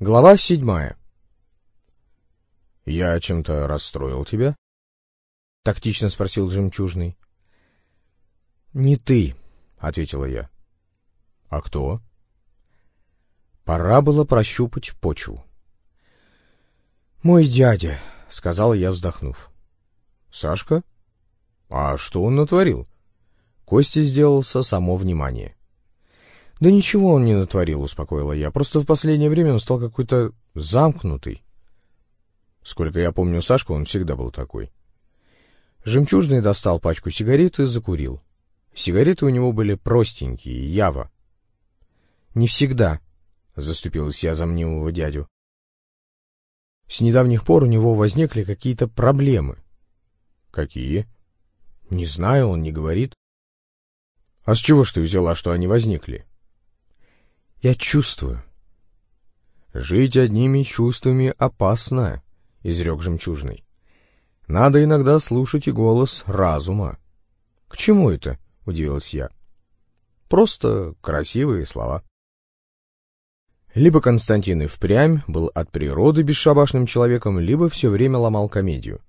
Глава седьмая. «Я чем-то расстроил тебя?» — тактично спросил Жемчужный. «Не ты», — ответила я. «А кто?» Пора было прощупать почву. «Мой дядя», — сказал я, вздохнув. «Сашка? А что он натворил?» Костя сделался само внимание. «Да ничего он не натворил», — успокоила я. «Просто в последнее время он стал какой-то замкнутый». Сколько я помню Сашку, он всегда был такой. Жемчужный достал пачку сигарет и закурил. Сигареты у него были простенькие, ява. «Не всегда», — заступилась я за мнимого дядю. С недавних пор у него возникли какие-то проблемы. «Какие?» «Не знаю, он не говорит». «А с чего ж ты взяла, что они возникли?» Я чувствую. Жить одними чувствами опасно, — изрек жемчужный. Надо иногда слушать и голос разума. — К чему это? — удивилась я. — Просто красивые слова. Либо Константин и впрямь был от природы бесшабашным человеком, либо все время ломал комедию.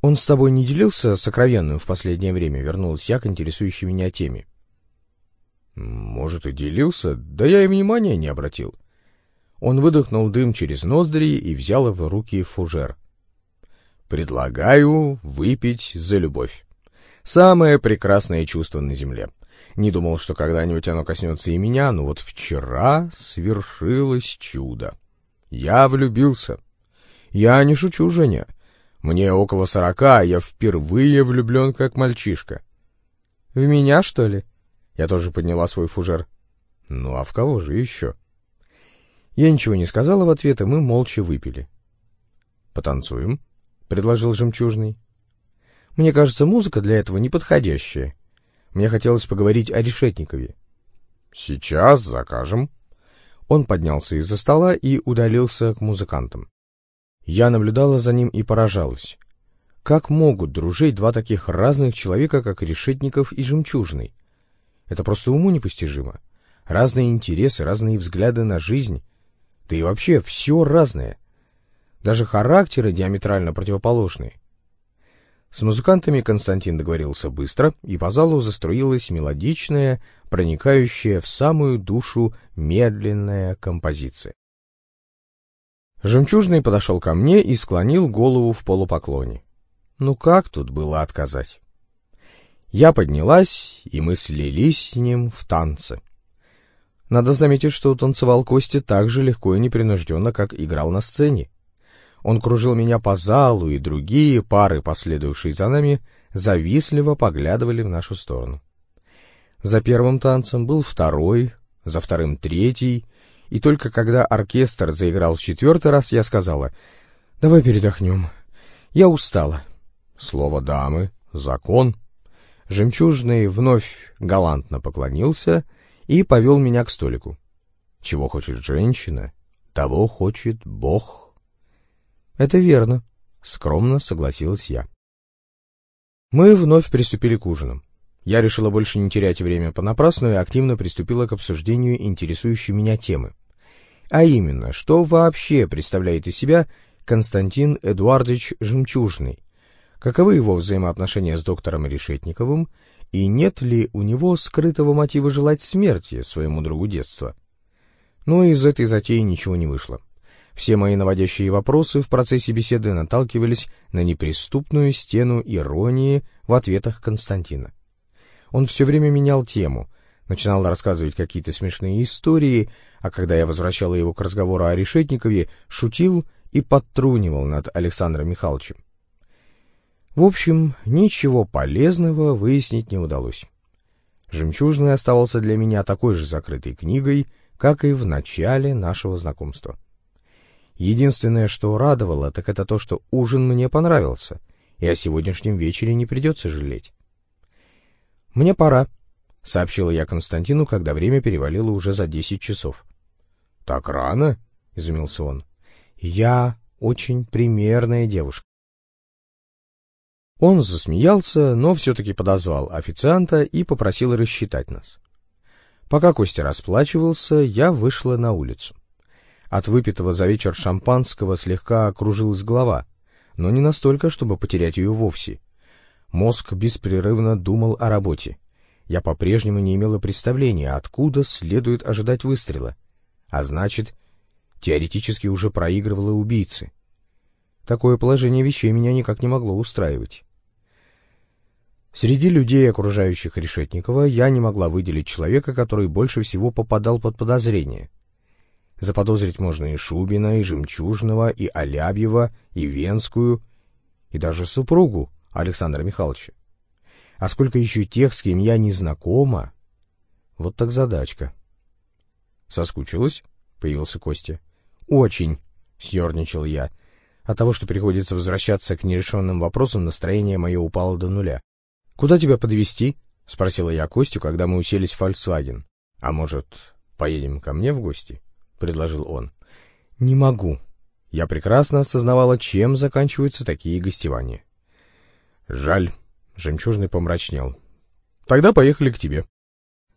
«Он с тобой не делился сокровенным в последнее время?» — вернулась я к интересующей меня теме. Может, и делился, да я и внимания не обратил. Он выдохнул дым через ноздри и взял в руки фужер. «Предлагаю выпить за любовь. Самое прекрасное чувство на земле. Не думал, что когда-нибудь оно коснется и меня, но вот вчера свершилось чудо. Я влюбился. Я не шучу, Женя. Мне около сорока, а я впервые влюблен как мальчишка. — В меня, что ли? Я тоже подняла свой фужер. Ну а в кого же еще? Я ничего не сказала в ответ, и мы молча выпили. «Потанцуем?» — предложил Жемчужный. «Мне кажется, музыка для этого неподходящая. Мне хотелось поговорить о Решетникове». «Сейчас закажем». Он поднялся из-за стола и удалился к музыкантам. Я наблюдала за ним и поражалась. Как могут дружить два таких разных человека, как Решетников и Жемчужный? Это просто уму непостижимо. Разные интересы, разные взгляды на жизнь. Да и вообще все разное. Даже характеры диаметрально противоположные. С музыкантами Константин договорился быстро, и по залу заструилась мелодичная, проникающая в самую душу медленная композиция. Жемчужный подошел ко мне и склонил голову в полупоклоне. Ну как тут было отказать? Я поднялась, и мы слились с ним в танце. Надо заметить, что танцевал Костя так же легко и непринужденно, как играл на сцене. Он кружил меня по залу, и другие пары, последовавшие за нами, завистливо поглядывали в нашу сторону. За первым танцем был второй, за вторым третий, и только когда оркестр заиграл в четвертый раз, я сказала, «Давай передохнем. Я устала». Слово дамы — закон. Жемчужный вновь галантно поклонился и повел меня к столику. Чего хочет женщина, того хочет Бог. Это верно, скромно согласилась я. Мы вновь приступили к ужинам. Я решила больше не терять время понапрасну и активно приступила к обсуждению интересующей меня темы. А именно, что вообще представляет из себя Константин Эдуардович Жемчужный, каковы его взаимоотношения с доктором Решетниковым и нет ли у него скрытого мотива желать смерти своему другу детства. Но из этой затеи ничего не вышло. Все мои наводящие вопросы в процессе беседы наталкивались на неприступную стену иронии в ответах Константина. Он все время менял тему, начинал рассказывать какие-то смешные истории, а когда я возвращала его к разговору о Решетникове, шутил и подтрунивал над Александром Михайловичем. В общем, ничего полезного выяснить не удалось. «Жемчужный» оставался для меня такой же закрытой книгой, как и в начале нашего знакомства. Единственное, что радовало, так это то, что ужин мне понравился, и о сегодняшнем вечере не придется жалеть. «Мне пора», — сообщила я Константину, когда время перевалило уже за десять часов. «Так рано?» — изумился он. «Я очень примерная девушка. Он засмеялся, но все-таки подозвал официанта и попросил рассчитать нас. Пока Костя расплачивался, я вышла на улицу. От выпитого за вечер шампанского слегка окружилась голова, но не настолько, чтобы потерять ее вовсе. Мозг беспрерывно думал о работе. Я по-прежнему не имела представления, откуда следует ожидать выстрела. А значит, теоретически уже проигрывала убийцы. Такое положение вещей меня никак не могло устраивать. Среди людей, окружающих Решетникова, я не могла выделить человека, который больше всего попадал под подозрение. Заподозрить можно и Шубина, и Жемчужного, и Алябьева, и Венскую, и даже супругу Александра Михайловича. А сколько еще тех, с кем я не знакома? Вот так задачка. Соскучилась? — появился Костя. «Очень», — съерничал я. От того, что приходится возвращаться к нерешенным вопросам, настроение мое упало до нуля. «Куда тебя подвести? спросила я Костю, когда мы уселись в «Фольксваген». «А может, поедем ко мне в гости?» — предложил он. «Не могу». Я прекрасно осознавала, чем заканчиваются такие гостевания. «Жаль», — жемчужный помрачнел. «Тогда поехали к тебе».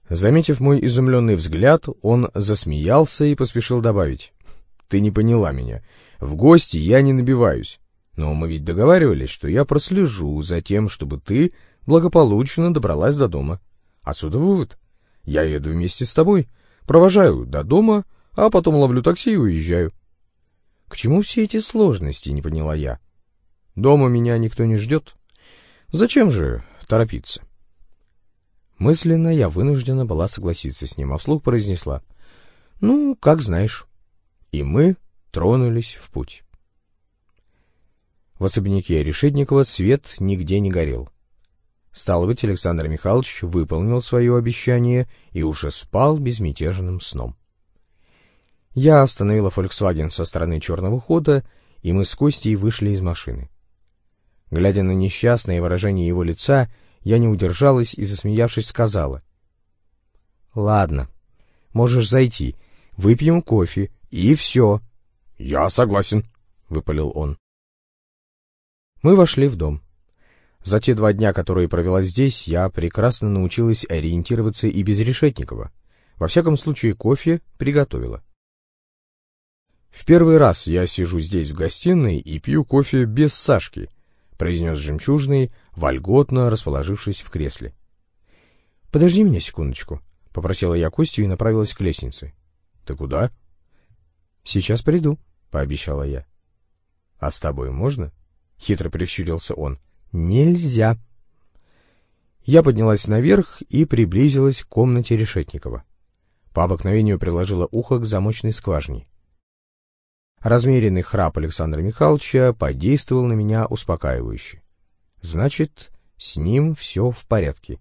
Заметив мой изумленный взгляд, он засмеялся и поспешил добавить. «Ты не поняла меня. В гости я не набиваюсь. Но мы ведь договаривались, что я прослежу за тем, чтобы ты благополучно добралась до дома. Отсюда вывод. Я еду вместе с тобой, провожаю до дома, а потом ловлю такси и уезжаю». «К чему все эти сложности?» — не поняла я. «Дома меня никто не ждет. Зачем же торопиться?» Мысленно я вынуждена была согласиться с ним, а вслух произнесла. «Ну, как знаешь». И мы тронулись в путь. В особняке Решетникова свет нигде не горел. Стало быть, Александр Михайлович выполнил свое обещание и уже спал безмятежным сном. Я остановила «Фольксваген» со стороны черного хода, и мы с Костей вышли из машины. Глядя на несчастное выражение его лица, я не удержалась и, засмеявшись, сказала. — Ладно, можешь зайти, выпьем кофе, и все. — Я согласен, — выпалил он. Мы вошли в дом. За те два дня, которые провела здесь, я прекрасно научилась ориентироваться и без Решетникова. Во всяком случае, кофе приготовила. В первый раз я сижу здесь в гостиной и пью кофе без Сашки — произнес жемчужный, вольготно расположившись в кресле. — Подожди меня секундочку, — попросила я Костю и направилась к лестнице. — Ты куда? — Сейчас приду, — пообещала я. — А с тобой можно? — хитро прищурился он. — Нельзя. Я поднялась наверх и приблизилась к комнате Решетникова. По обыкновению приложила ухо к замочной скважине. Размеренный храп Александра Михайловича подействовал на меня успокаивающе. Значит, с ним все в порядке.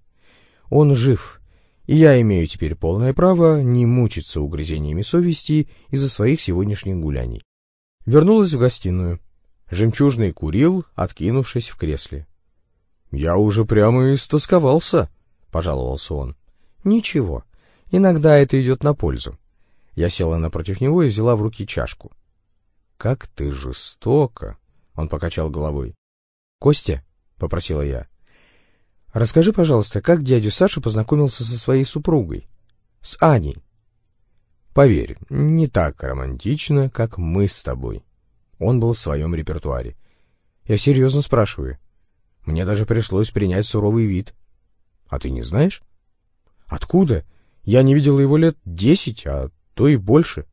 Он жив, и я имею теперь полное право не мучиться угрызениями совести из-за своих сегодняшних гуляний. Вернулась в гостиную. Жемчужный курил, откинувшись в кресле. — Я уже прямо истосковался, — пожаловался он. — Ничего, иногда это идет на пользу. Я села напротив него и взяла в руки чашку. «Как ты жестоко!» — он покачал головой. «Костя?» — попросила я. «Расскажи, пожалуйста, как дядя Саша познакомился со своей супругой? С Аней?» «Поверь, не так романтично, как мы с тобой». Он был в своем репертуаре. «Я серьезно спрашиваю. Мне даже пришлось принять суровый вид. А ты не знаешь?» «Откуда? Я не видел его лет десять, а то и больше».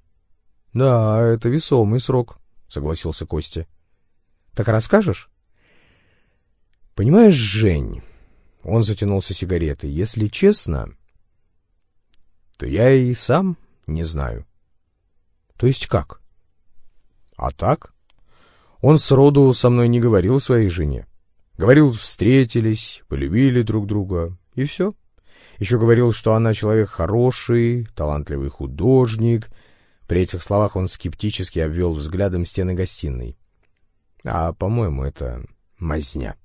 Да, это весомый срок, согласился Костя. Так расскажешь? Понимаешь, Жень, он затянулся сигаретой. Если честно, то я и сам не знаю. То есть как? А так? Он сроду со мной не говорил своей жене. Говорил, встретились, полюбили друг друга, и все. Еще говорил, что она человек хороший, талантливый художник — при этих словах он скептически обвел взглядом стены гостиной. А, по-моему, это мазня.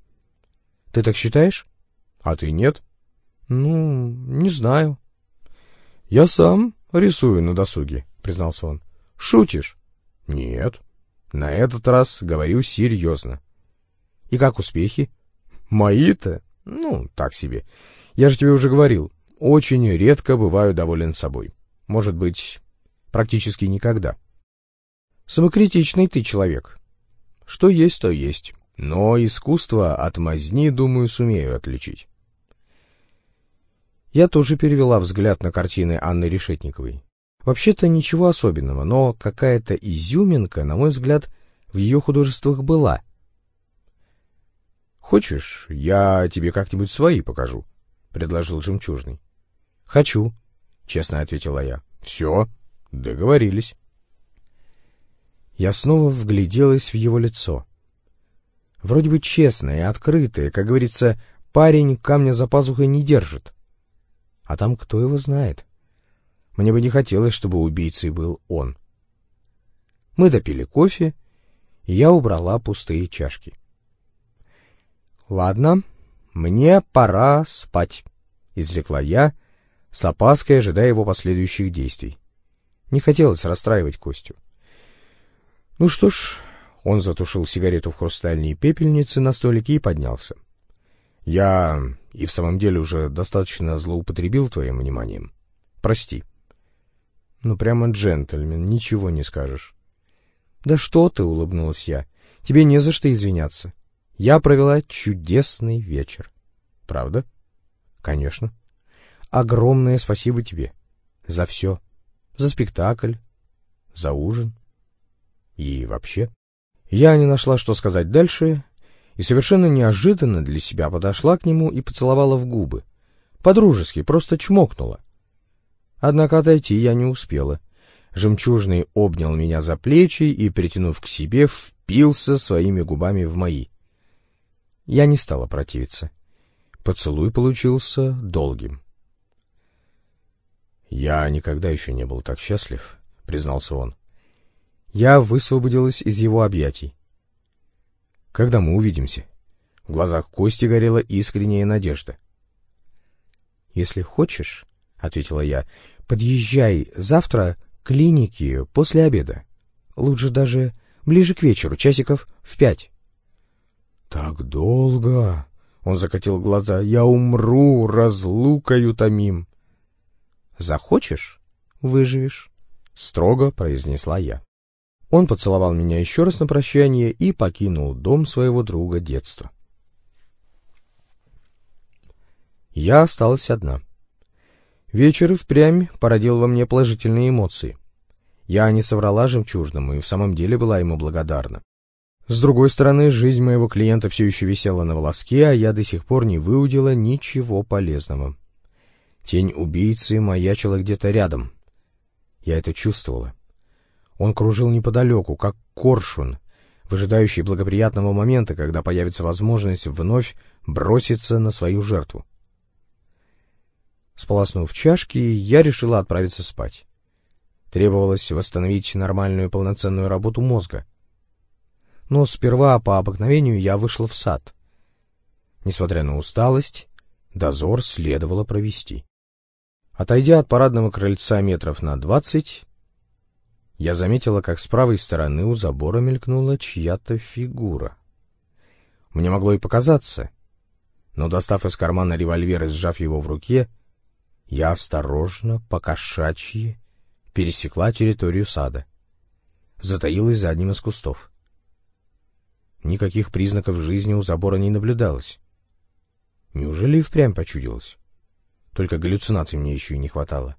— Ты так считаешь? — А ты нет? — Ну, не знаю. — Я сам рисую на досуге, — признался он. — Шутишь? — Нет. На этот раз говорю серьезно. — И как успехи? — Мои-то? Ну, так себе. Я же тебе уже говорил, очень редко бываю доволен собой. Может быть, практически никогда. Самокритичный ты человек. Что есть, то есть. Но искусство от мазни, думаю, сумею отличить. Я тоже перевела взгляд на картины Анны Решетниковой. Вообще-то ничего особенного, но какая-то изюминка, на мой взгляд, в ее художествах была. «Хочешь, я тебе как-нибудь свои покажу?» — предложил Жемчужный. «Хочу», — честно ответила я. «Все, договорились». Я снова вгляделась в его лицо. Вроде бы честное и открытое, как говорится, парень камня за пазухой не держит. А там кто его знает? Мне бы не хотелось, чтобы убийцей был он. Мы допили кофе, и я убрала пустые чашки. «Ладно, мне пора спать», — изрекла я, с опаской ожидая его последующих действий. Не хотелось расстраивать Костю. «Ну что ж...» — он затушил сигарету в хрустальной пепельнице на столике и поднялся. «Я и в самом деле уже достаточно злоупотребил твоим вниманием. Прости». «Ну прямо джентльмен, ничего не скажешь». «Да что ты!» — улыбнулась я. «Тебе не за что извиняться. Я провела чудесный вечер. Правда? Конечно. Огромное спасибо тебе. За все. За спектакль. За ужин. И вообще. Я не нашла, что сказать дальше, и совершенно неожиданно для себя подошла к нему и поцеловала в губы. По-дружески, просто чмокнула. Однако отойти я не успела. Жемчужный обнял меня за плечи и, притянув к себе, впился своими губами в мои. Я не стала противиться. Поцелуй получился долгим. «Я никогда еще не был так счастлив», — признался он. Я высвободилась из его объятий. «Когда мы увидимся?» В глазах Кости горела искренняя надежда. «Если хочешь», — ответила я, — «подъезжай завтра к клинике после обеда. Лучше даже ближе к вечеру, часиков в пять». «Так долго!» — он закатил глаза. «Я умру, разлукою томим!» «Захочешь — выживешь», — строго произнесла я. Он поцеловал меня еще раз на прощание и покинул дом своего друга детства. Я осталась одна. Вечер впрямь породил во мне положительные эмоции. Я не соврала жемчужному и в самом деле была ему благодарна. С другой стороны, жизнь моего клиента все еще висела на волоске, а я до сих пор не выудила ничего полезного. Тень убийцы маячила где-то рядом. Я это чувствовала. Он кружил неподалеку, как коршун, выжидающий благоприятного момента, когда появится возможность вновь броситься на свою жертву. Сполоснув чашки, я решила отправиться спать. Требовалось восстановить нормальную полноценную работу мозга — но сперва по обыкновению я вышла в сад. Несмотря на усталость, дозор следовало провести. Отойдя от парадного крыльца метров на двадцать, я заметила, как с правой стороны у забора мелькнула чья-то фигура. Мне могло и показаться, но, достав из кармана револьвер и сжав его в руке, я осторожно, покошачьи, пересекла территорию сада. Затаилась за одним из кустов. Никаких признаков жизни у забора не наблюдалось. Неужели и впрямь почудилось? Только галлюцинаций мне еще и не хватало.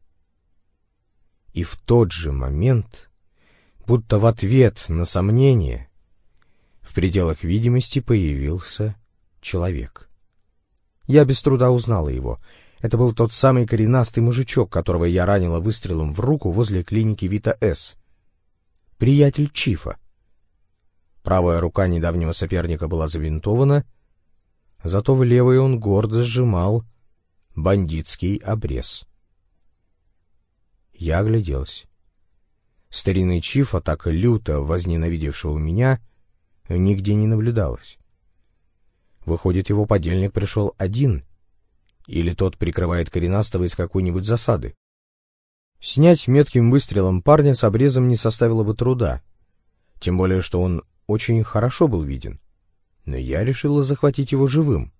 И в тот же момент, будто в ответ на сомнение, в пределах видимости появился человек. Я без труда узнала его. Это был тот самый коренастый мужичок, которого я ранила выстрелом в руку возле клиники Вита С. Приятель Чифа. Правая рука недавнего соперника была завинтована, зато в левой он гордо сжимал бандитский обрез. Я огляделся. Старинный Чифа, так люто возненавидевшего меня, нигде не наблюдалось. Выходит, его подельник пришел один, или тот прикрывает коренастого из какой-нибудь засады. Снять метким выстрелом парня с обрезом не составило бы труда, тем более, что он очень хорошо был виден. Но я решила захватить его живым.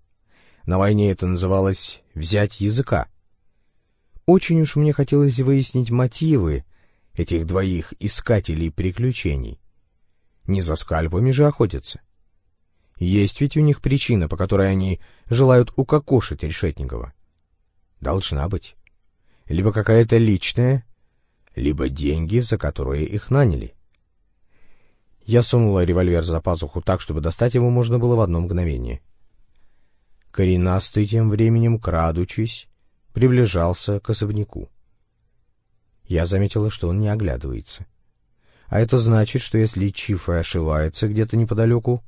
На войне это называлось «взять языка». Очень уж мне хотелось выяснить мотивы этих двоих искателей приключений — Не за скальпами же охотятся. Есть ведь у них причина, по которой они желают укокошить Решетникова. Должна быть. Либо какая-то личная, либо деньги, за которые их наняли. Я сунула револьвер за пазуху так, чтобы достать его можно было в одно мгновение. Коренастый тем временем, крадучись, приближался к особняку. Я заметила, что он не оглядывается. А это значит, что если Чиф и ошивается где-то неподалеку,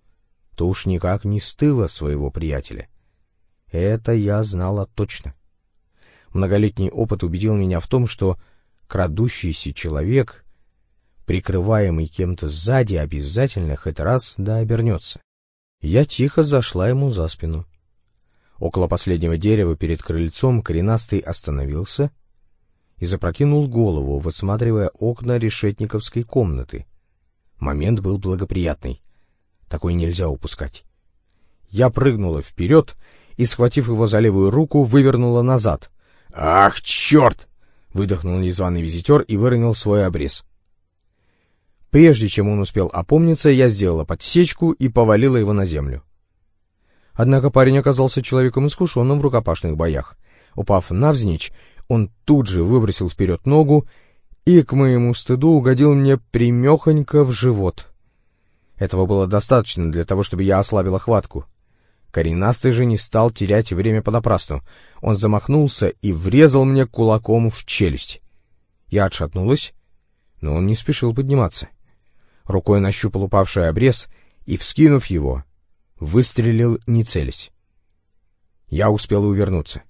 то уж никак не стыло своего приятеля. Это я знала точно. Многолетний опыт убедил меня в том, что крадущийся человек, прикрываемый кем-то сзади, обязательно хоть раз да обернется. Я тихо зашла ему за спину. Около последнего дерева перед крыльцом коренастый остановился и запрокинул голову, высматривая окна решетниковской комнаты. Момент был благоприятный. Такой нельзя упускать. Я прыгнула вперед и, схватив его за левую руку, вывернула назад. «Ах, черт!» — выдохнул незваный визитер и выронил свой обрез. Прежде чем он успел опомниться, я сделала подсечку и повалила его на землю. Однако парень оказался человеком искушенным в рукопашных боях. Упав навзничь, он тут же выбросил вперед ногу и, к моему стыду, угодил мне примехонько в живот. Этого было достаточно для того, чтобы я ослабила хватку. Коренастый же не стал терять время понапрасну. Он замахнулся и врезал мне кулаком в челюсть. Я отшатнулась, но он не спешил подниматься. Рукой нащупал упавший обрез и, вскинув его, выстрелил, не целясь. Я успел увернуться.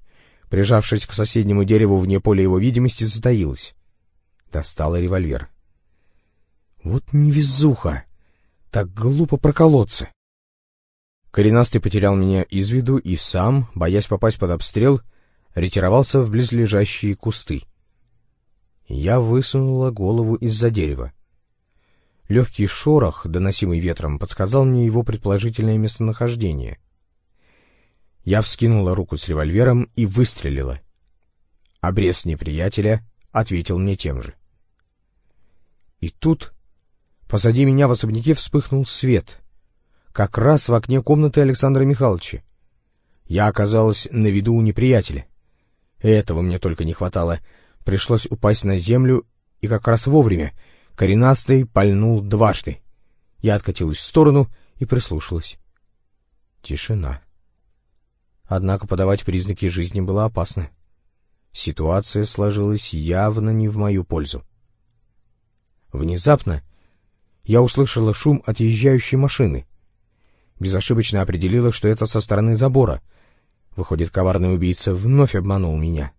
Прижавшись к соседнему дереву вне поля его видимости, затаилась. Достала револьвер. Вот невезуха! Так глупо проколоться! Коренастый потерял меня из виду и сам, боясь попасть под обстрел, ретировался в близлежащие кусты. Я высунула голову из-за дерева. Легкий шорох, доносимый ветром, подсказал мне его предположительное местонахождение. Я вскинула руку с револьвером и выстрелила. Обрез неприятеля ответил мне тем же. И тут позади меня в особняке вспыхнул свет, как раз в окне комнаты Александра Михайловича. Я оказалась на виду у неприятеля. Этого мне только не хватало. Пришлось упасть на землю, и как раз вовремя — Коренастый пальнул дважды. Я откатилась в сторону и прислушалась. Тишина. Однако подавать признаки жизни было опасно. Ситуация сложилась явно не в мою пользу. Внезапно я услышала шум отъезжающей машины. Безошибочно определила, что это со стороны забора. Выходит, коварный убийца вновь обманул меня.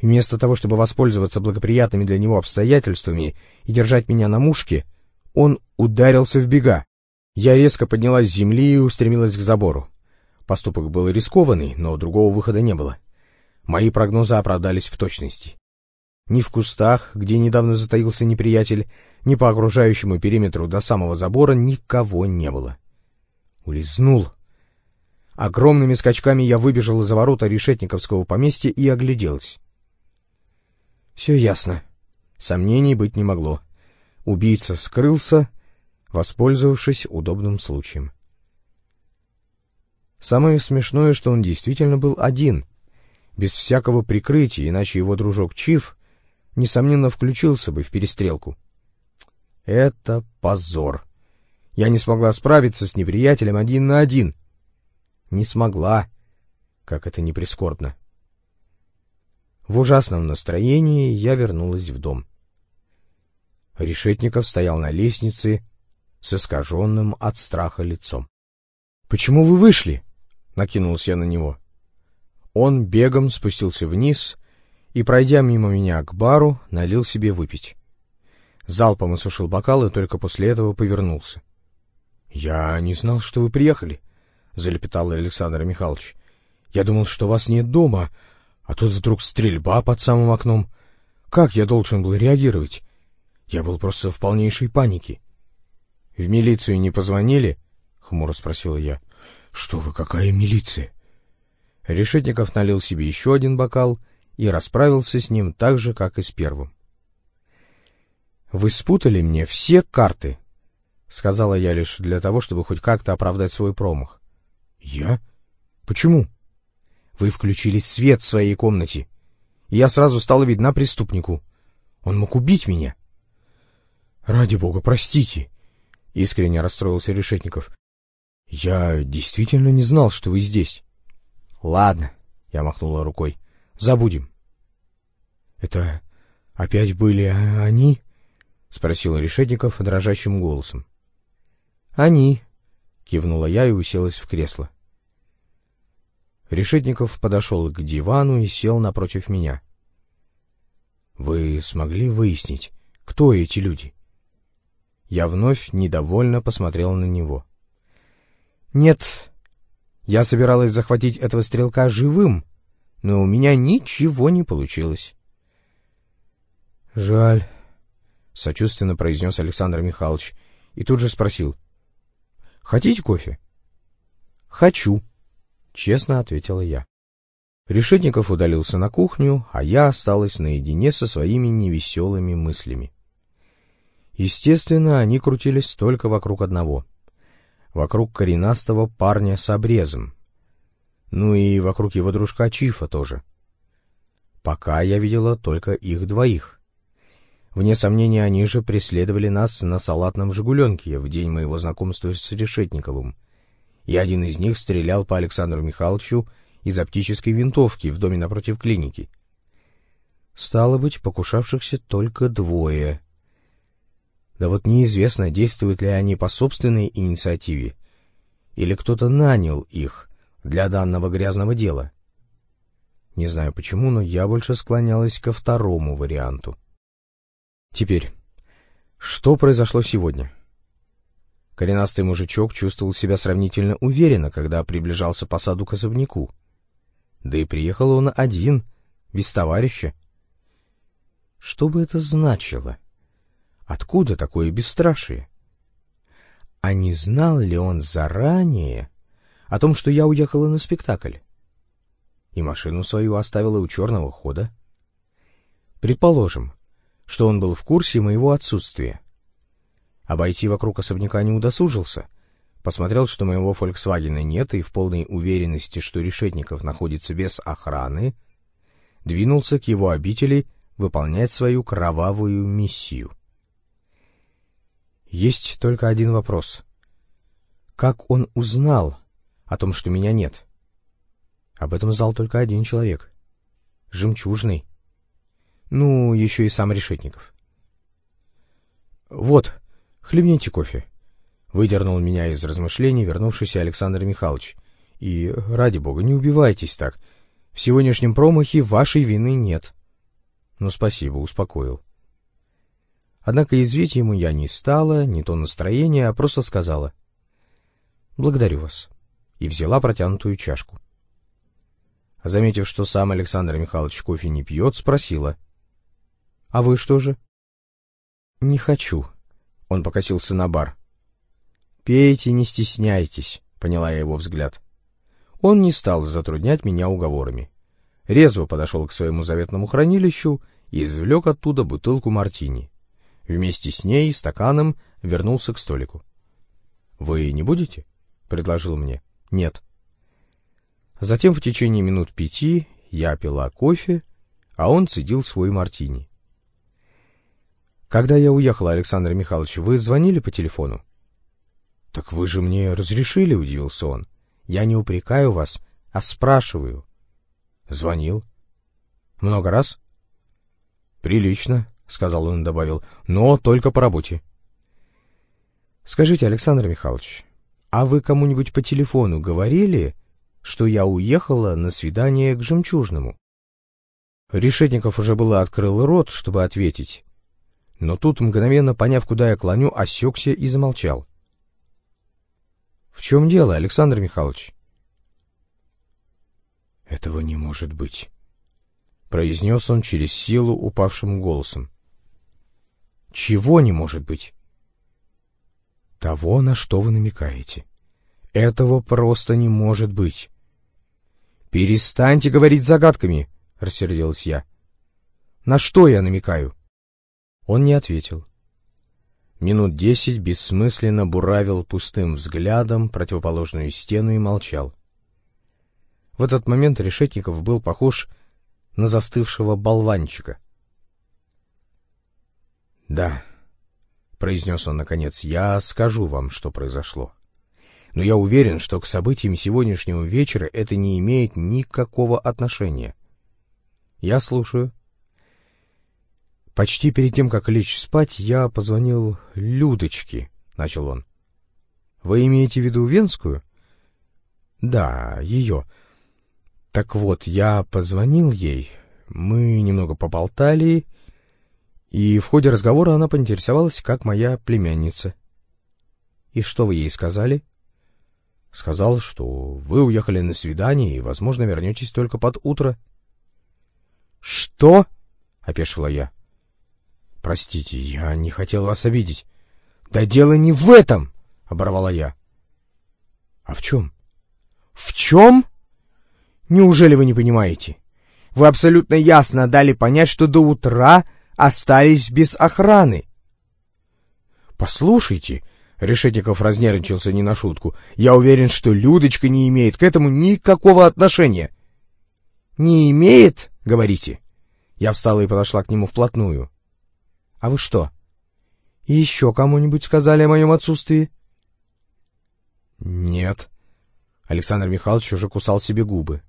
Вместо того, чтобы воспользоваться благоприятными для него обстоятельствами и держать меня на мушке, он ударился в бега. Я резко поднялась с земли и устремилась к забору. Поступок был рискованный, но другого выхода не было. Мои прогнозы оправдались в точности. Ни в кустах, где недавно затаился неприятель, ни по окружающему периметру до самого забора никого не было. Улизнул. Огромными скачками я выбежал из-за ворота решетниковского поместья и огляделась. Все ясно. Сомнений быть не могло. Убийца скрылся, воспользовавшись удобным случаем. Самое смешное, что он действительно был один, без всякого прикрытия, иначе его дружок Чиф, несомненно, включился бы в перестрелку. Это позор. Я не смогла справиться с неприятелем один на один. Не смогла, как это не прискорбно. В ужасном настроении я вернулась в дом. Решетников стоял на лестнице с искаженным от страха лицом. — Почему вы вышли? — накинулся я на него. Он бегом спустился вниз и, пройдя мимо меня к бару, налил себе выпить. Залпом осушил бокал и только после этого повернулся. — Я не знал, что вы приехали, — залепетал Александр Михайлович. — Я думал, что вас нет дома, а тут вдруг стрельба под самым окном. Как я должен был реагировать? Я был просто в полнейшей панике. — В милицию не позвонили? — хмуро спросила я. — Что вы, какая милиция? Решетников налил себе еще один бокал и расправился с ним так же, как и с первым. — Вы спутали мне все карты. — сказала я лишь для того, чтобы хоть как-то оправдать свой промах. «Я? Почему?» «Вы включили свет в своей комнате, и я сразу стала видна преступнику. Он мог убить меня». «Ради бога, простите!» — искренне расстроился Решетников. «Я действительно не знал, что вы здесь». «Ладно», — я махнула рукой, — «забудем». «Это опять были они?» — спросил Решетников дрожащим голосом. «Они», — кивнула я и уселась в кресло. Решетников подошел к дивану и сел напротив меня. «Вы смогли выяснить, кто эти люди?» Я вновь недовольно посмотрел на него. «Нет, я собиралась захватить этого стрелка живым, но у меня ничего не получилось». «Жаль», — сочувственно произнес Александр Михайлович и тут же спросил. «Хотите кофе?» «Хочу», — честно ответила я. Решетников удалился на кухню, а я осталась наедине со своими невеселыми мыслями. Естественно, они крутились только вокруг одного. Вокруг коренастого парня с обрезом. Ну и вокруг его дружка Чифа тоже. Пока я видела только их двоих. Вне сомнения, они же преследовали нас на салатном «Жигуленке» в день моего знакомства с Решетниковым. И один из них стрелял по Александру Михайловичу из оптической винтовки в доме напротив клиники. Стало быть, покушавшихся только двое — да вот неизвестно, действуют ли они по собственной инициативе, или кто-то нанял их для данного грязного дела. Не знаю почему, но я больше склонялась ко второму варианту. Теперь, что произошло сегодня? Коренастый мужичок чувствовал себя сравнительно уверенно, когда приближался по саду к особняку. Да и приехал он один, без товарища. Что бы это значило? — Откуда такое бесстрашие? А не знал ли он заранее о том, что я уехала на спектакль? И машину свою оставила у черного хода? Предположим, что он был в курсе моего отсутствия. Обойти вокруг особняка не удосужился. Посмотрел, что моего «Фольксвагена» нет, и в полной уверенности, что Решетников находится без охраны, двинулся к его обители выполнять свою кровавую миссию. Есть только один вопрос. Как он узнал о том, что меня нет? Об этом знал только один человек. Жемчужный. Ну, еще и сам Решетников. «Вот, хлебните кофе», — выдернул меня из размышлений вернувшийся Александр Михайлович. «И, ради бога, не убивайтесь так. В сегодняшнем промахе вашей вины нет». «Ну, спасибо, успокоил». Однако извить ему я не стала, не то настроение, а просто сказала «Благодарю вас» и взяла протянутую чашку. Заметив, что сам Александр Михайлович кофе не пьет, спросила «А вы что же?» «Не хочу», — он покосился на бар. «Пейте, не стесняйтесь», — поняла я его взгляд. Он не стал затруднять меня уговорами. Резво подошел к своему заветному хранилищу и извлек оттуда бутылку мартини. Вместе с ней стаканом вернулся к столику. «Вы не будете?» — предложил мне. «Нет». Затем в течение минут пяти я пила кофе, а он цедил свой мартини. «Когда я уехала, Александр Михайлович, вы звонили по телефону?» «Так вы же мне разрешили», — удивился он. «Я не упрекаю вас, а спрашиваю». «Звонил». «Много раз?» «Прилично», — сказал он и добавил, — но только по работе. — Скажите, Александр Михайлович, а вы кому-нибудь по телефону говорили, что я уехала на свидание к Жемчужному? Решетников уже было открыл рот, чтобы ответить, но тут, мгновенно поняв, куда я клоню, осекся и замолчал. — В чем дело, Александр Михайлович? — Этого не может быть, — произнес он через силу упавшим голосом. Чего не может быть? Того, на что вы намекаете. Этого просто не может быть. Перестаньте говорить загадками, рассердилась я. На что я намекаю? Он не ответил. Минут десять бессмысленно буравил пустым взглядом противоположную стену и молчал. В этот момент Решетников был похож на застывшего болванчика. — Да, — произнес он наконец, — я скажу вам, что произошло. Но я уверен, что к событиям сегодняшнего вечера это не имеет никакого отношения. Я слушаю. Почти перед тем, как лечь спать, я позвонил Людочке, — начал он. — Вы имеете в виду Венскую? — Да, ее. Так вот, я позвонил ей, мы немного поболтали, и в ходе разговора она поинтересовалась, как моя племянница. — И что вы ей сказали? — Сказал, что вы уехали на свидание и, возможно, вернетесь только под утро. — Что? — опешила я. — Простите, я не хотел вас обидеть. — Да дело не в этом! — оборвала я. — А в чем? — В чем? Неужели вы не понимаете? Вы абсолютно ясно дали понять, что до утра остались без охраны. Послушайте, Решетников разнервничался не на шутку. Я уверен, что Людочка не имеет к этому никакого отношения. Не имеет, говорите? Я встала и подошла к нему вплотную. А вы что? Еще кому-нибудь сказали о моем отсутствии? Нет. Александр Михайлович уже кусал себе губы.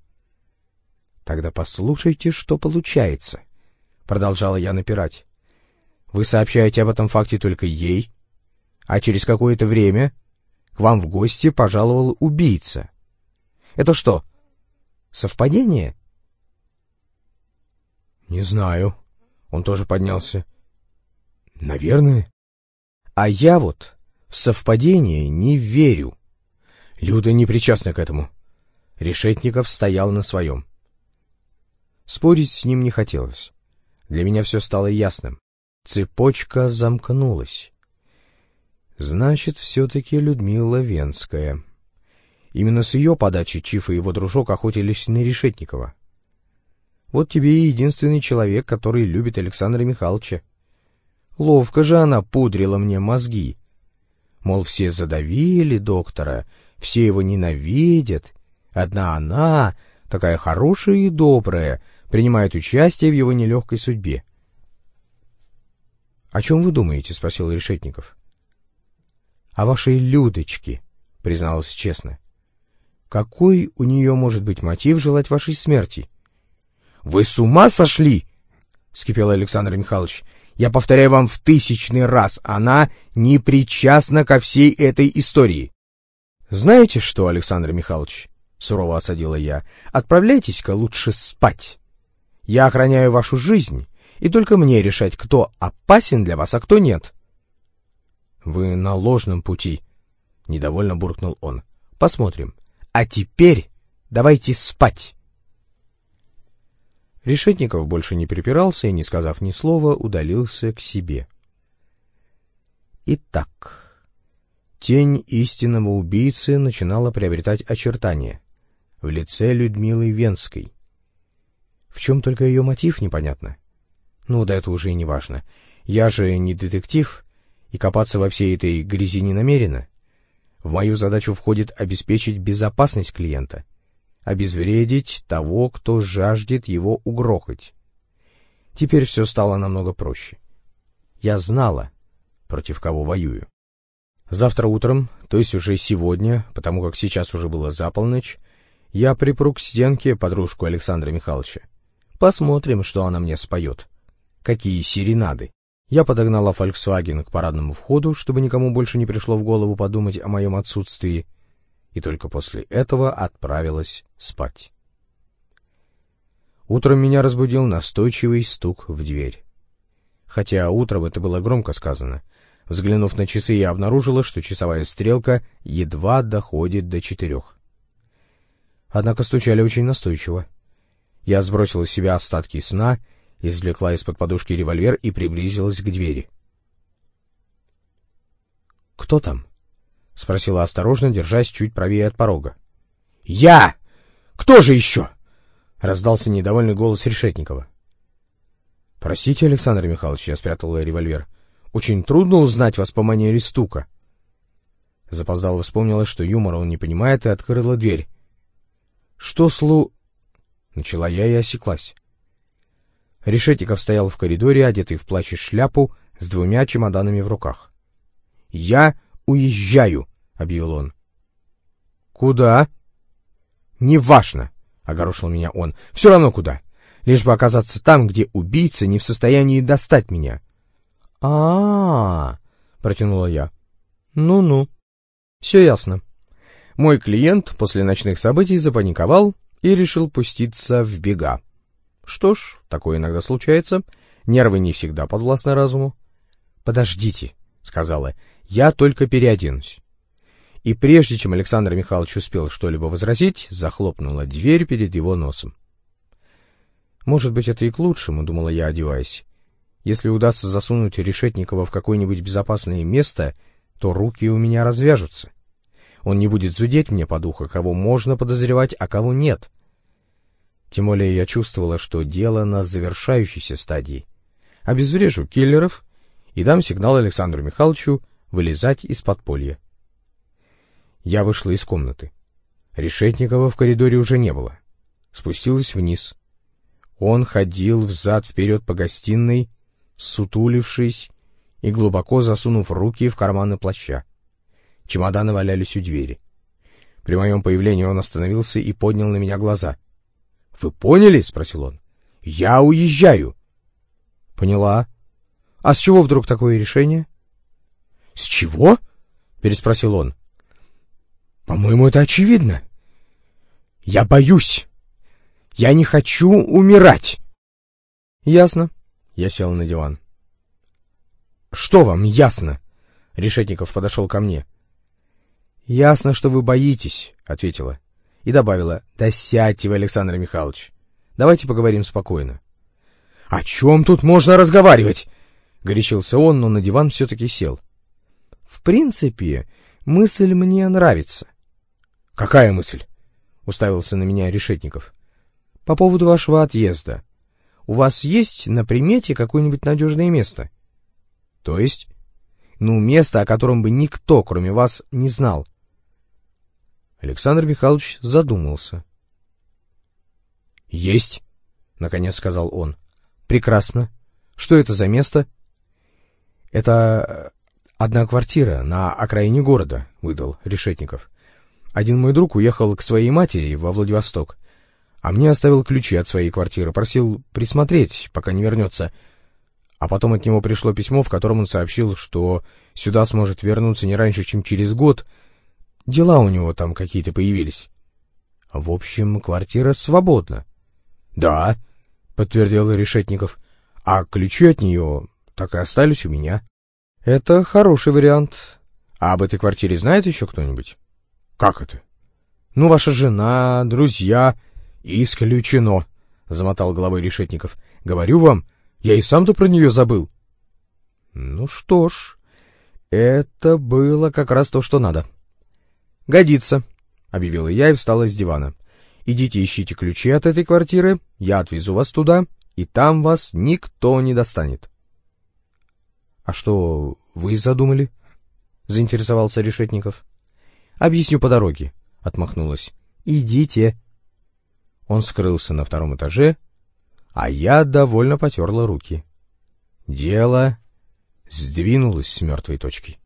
Тогда послушайте, что получается продолжала я напирать. Вы сообщаете об этом факте только ей, а через какое-то время к вам в гости пожаловал убийца. Это что, совпадение? Не знаю. Он тоже поднялся. Наверное. А я вот в совпадение не верю. Люда не причастна к этому. Решетников стоял на своем. Спорить с ним не хотелось. Для меня все стало ясным. Цепочка замкнулась. Значит, все-таки Людмила Венская. Именно с ее подачи Чиф и его дружок охотились на Решетникова. Вот тебе и единственный человек, который любит Александра Михайловича. Ловко же она пудрила мне мозги. Мол, все задавили доктора, все его ненавидят. Одна она, такая хорошая и добрая, принимает участие в его нелегкой судьбе. — О чем вы думаете? — спросил Решетников. — О вашей Людочке, — призналась честно. — Какой у нее может быть мотив желать вашей смерти? — Вы с ума сошли? — вскипел Александр Михайлович. — Я повторяю вам в тысячный раз, она не причастна ко всей этой истории. — Знаете что, Александр Михайлович? — сурово осадила я. — Отправляйтесь-ка лучше спать. Я охраняю вашу жизнь, и только мне решать, кто опасен для вас, а кто нет. — Вы на ложном пути, — недовольно буркнул он. — Посмотрим. А теперь давайте спать. Решетников больше не припирался и, не сказав ни слова, удалился к себе. Итак, тень истинного убийцы начинала приобретать очертания в лице Людмилы Венской. В чем только ее мотив, непонятно. Ну, да это уже и не важно. Я же не детектив, и копаться во всей этой грязи не намерена. В мою задачу входит обеспечить безопасность клиента, обезвредить того, кто жаждет его угрохать. Теперь все стало намного проще. Я знала, против кого воюю. Завтра утром, то есть уже сегодня, потому как сейчас уже было за полночь, я припру к стенке подружку Александра Михайловича. Посмотрим, что она мне споет. Какие серенады. Я подогнала Volkswagen к парадному входу, чтобы никому больше не пришло в голову подумать о моем отсутствии, и только после этого отправилась спать. Утром меня разбудил настойчивый стук в дверь. Хотя утром это было громко сказано. Взглянув на часы, я обнаружила, что часовая стрелка едва доходит до четырех. Однако стучали очень настойчиво. Я сбросила с себя остатки сна, извлекла из-под подушки револьвер и приблизилась к двери. «Кто там?» — спросила осторожно, держась чуть правее от порога. «Я! Кто же еще?» — раздался недовольный голос Решетникова. «Простите, Александр Михайлович, я спрятала револьвер. Очень трудно узнать вас по манере стука. Запоздало вспомнила, что юмора он не понимает, и открыла дверь. — Что слу... Начала я и осеклась. Решетиков стоял в коридоре, одетый в плащ и шляпу, с двумя чемоданами в руках. — Я уезжаю, — объявил он. — Куда? — Неважно, — огорошил меня он. — Все равно куда. Лишь бы оказаться там, где убийца не в состоянии достать меня. — А-а-а, — протянула я. Ну — Ну-ну. Все ясно. Мой клиент после ночных событий запаниковал и решил пуститься в бега. Что ж, такое иногда случается. Нервы не всегда подвластны разуму. «Подождите», — сказала, — «я только переоденусь». И прежде чем Александр Михайлович успел что-либо возразить, захлопнула дверь перед его носом. «Может быть, это и к лучшему», — думала я, одеваясь. «Если удастся засунуть Решетникова в какое-нибудь безопасное место, то руки у меня развяжутся. Он не будет зудеть мне по духу, кого можно подозревать, а кого нет. Тем более я чувствовала, что дело на завершающейся стадии. Обезврежу киллеров и дам сигнал Александру Михайловичу вылезать из подполья. Я вышла из комнаты. Решетникова в коридоре уже не было. Спустилась вниз. Он ходил взад-вперед по гостиной, сутулившись и глубоко засунув руки в карманы плаща. Чемоданы валялись у двери. При моем появлении он остановился и поднял на меня глаза. — Вы поняли? — спросил он. — Я уезжаю. — Поняла. А с чего вдруг такое решение? — С чего? — переспросил он. — По-моему, это очевидно. Я боюсь. Я не хочу умирать. — Ясно. Я сел на диван. — Что вам ясно? Решетников подошел ко мне. — Ясно, что вы боитесь, — ответила. И добавила, — Да сядьте вы, Александр Михайлович. Давайте поговорим спокойно. — О чем тут можно разговаривать? — горячился он, но на диван все-таки сел. — В принципе, мысль мне нравится. — Какая мысль? — уставился на меня Решетников. — По поводу вашего отъезда. У вас есть на примете какое-нибудь надежное место? — то есть? Ну, место, о котором бы никто, кроме вас, не знал. Александр Михайлович задумался. «Есть», — наконец сказал он. «Прекрасно. Что это за место?» «Это одна квартира на окраине города», — выдал Решетников. «Один мой друг уехал к своей матери во Владивосток, а мне оставил ключи от своей квартиры, просил присмотреть, пока не вернется. А потом от него пришло письмо, в котором он сообщил, что сюда сможет вернуться не раньше, чем через год. Дела у него там какие-то появились. В общем, квартира свободна. — Да, — подтвердил Решетников. — А ключи от нее так и остались у меня. — Это хороший вариант. А об этой квартире знает еще кто-нибудь? — Как это? — Ну, ваша жена, друзья. — Исключено, — замотал головой Решетников. — Говорю вам, — я и сам-то про нее забыл. Ну что ж, это было как раз то, что надо. Годится, объявила я и встала с дивана. Идите ищите ключи от этой квартиры, я отвезу вас туда, и там вас никто не достанет. А что вы задумали? заинтересовался Решетников. Объясню по дороге, отмахнулась. Идите. Он скрылся на втором этаже, а я довольно потерла руки. Дело сдвинулось с мертвой точки.